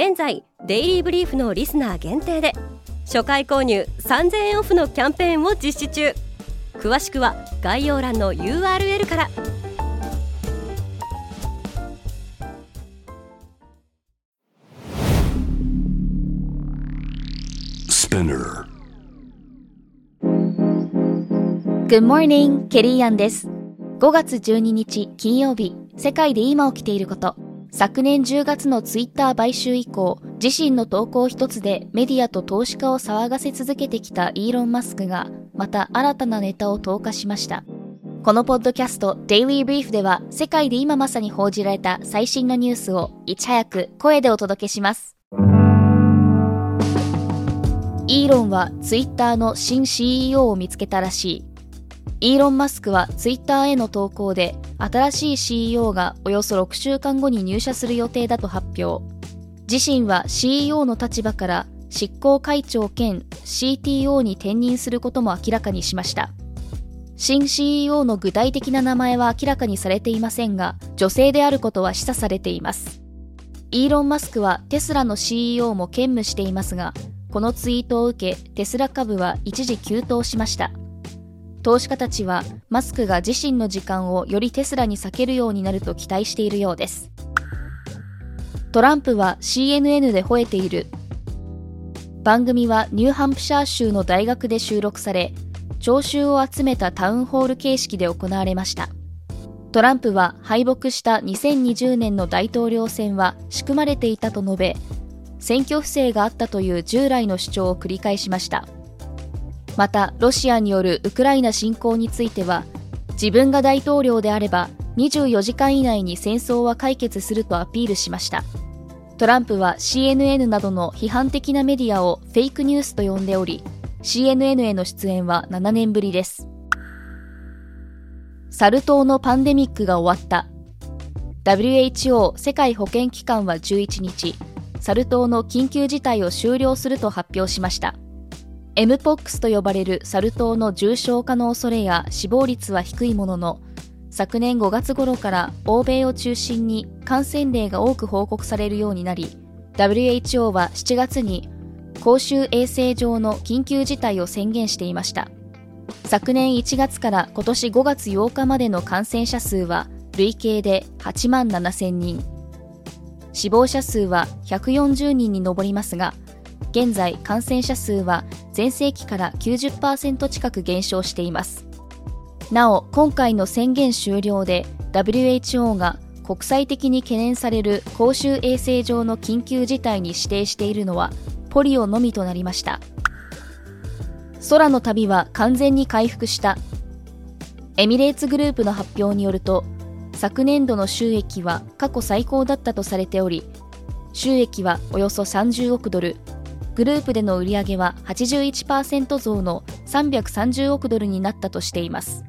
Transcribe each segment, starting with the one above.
現在デイリーブリーフのリスナー限定で初回購入3000円オフのキャンペーンを実施中詳しくは概要欄の URL から Good morning, ケリーアンです。5月12日金曜日、世界で今起きていること。昨年10月のツイッター買収以降、自身の投稿一つでメディアと投資家を騒がせ続けてきたイーロン・マスクが、また新たなネタを投下しました。このポッドキャスト、デイリーブリーフでは、世界で今まさに報じられた最新のニュースを、いち早く声でお届けします。イーロンはツイッターの新 CEO を見つけたらしい。イーロン・マスクはツイッターへの投稿で新しい CEO がおよそ6週間後に入社する予定だと発表。自身は CEO の立場から執行会長兼 CTO に転任することも明らかにしました。新 CEO の具体的な名前は明らかにされていませんが女性であることは示唆されています。イーロン・マスクはテスラの CEO も兼務していますがこのツイートを受けテスラ株は一時急騰しました。投資家たちはマスクが自身の時間をよりテスラに避けるようになると期待しているようです。トランプは CNN で吠えている。番組はニューハンプシャー州の大学で収録され聴衆を集めたタウンホール形式で行われました。トランプは敗北した2020年の大統領選は仕組まれていたと述べ選挙不正があったという従来の主張を繰り返しました。またロシアによるウクライナ侵攻については自分が大統領であれば24時間以内に戦争は解決するとアピールしました。トランプは CNN などの批判的なメディアをフェイクニュースと呼んでおり CNN への出演は7年ぶりです。サル痘のパンデミックが終わった。WHO 世界保健機関は11日サル痘の緊急事態を終了すると発表しました。MPOX と呼ばれるサル痘の重症化の恐れや死亡率は低いものの昨年5月頃から欧米を中心に感染例が多く報告されるようになり WHO は7月に公衆衛生上の緊急事態を宣言していました。昨年1月から今年5月8日までの感染者数は累計で8万7000人。死亡者数は140人に上りますが現在感染者数は全盛期から90%近く減少しています。なお今回の宣言終了で WHO が国際的に懸念される公衆衛生上の緊急事態に指定しているのはポリオのみとなりました。空の旅は完全に回復した。エミレーツグループの発表によると昨年度の収益は過去最高だったとされており収益はおよそ30億ドル。グループでの売り上げは81%増の330億ドルになったとしています。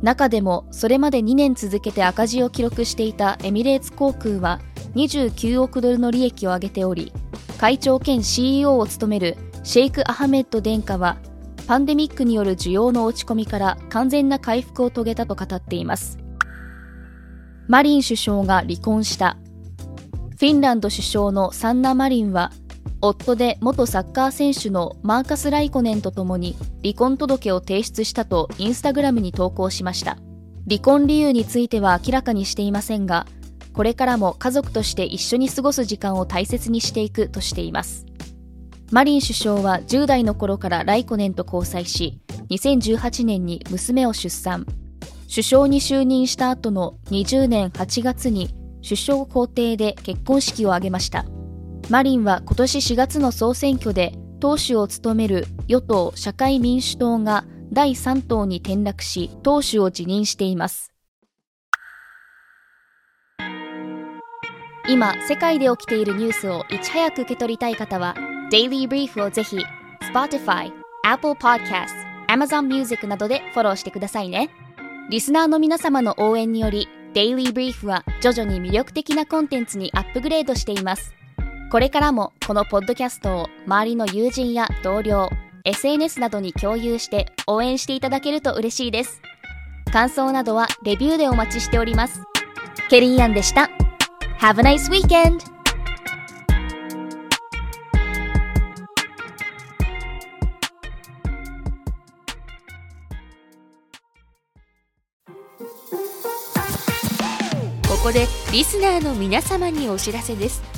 中でもそれまで2年続けて赤字を記録していたエミレーツ航空は29億ドルの利益を上げており会長兼 CEO を務めるシェイク・アハメッド殿下はパンデミックによる需要の落ち込みから完全な回復を遂げたと語っています。マリン首相が離婚した。フィンランド首相のサンナ・マリンは夫で元サッカー選手のマーカス・ライコネンと共に離婚届を提出したとインスタグラムに投稿しました。離婚理由については明らかにしていませんが、これからも家族として一緒に過ごす時間を大切にしていくとしています。マリン首相は10代の頃からライコネンと交際し、2018年に娘を出産。首相に就任した後の20年8月に首相公邸で結婚式を挙げました。マリンは今年4月の総選挙で党首を務める与党社会民主党が第3党に転落し党首を辞任しています。今世界で起きているニュースをいち早く受け取りたい方は Daily Brief をぜひ Spotify、Apple Podcast、Amazon Music などでフォローしてくださいね。リスナーの皆様の応援により Daily Brief は徐々に魅力的なコンテンツにアップグレードしています。これからもこのポッドキャストを周りの友人や同僚 SNS などに共有して応援していただけると嬉しいです。感想などはレビューでお待ちしております。ケリーアンでした。Have a nice weekend! ここでリスナーの皆様にお知らせです。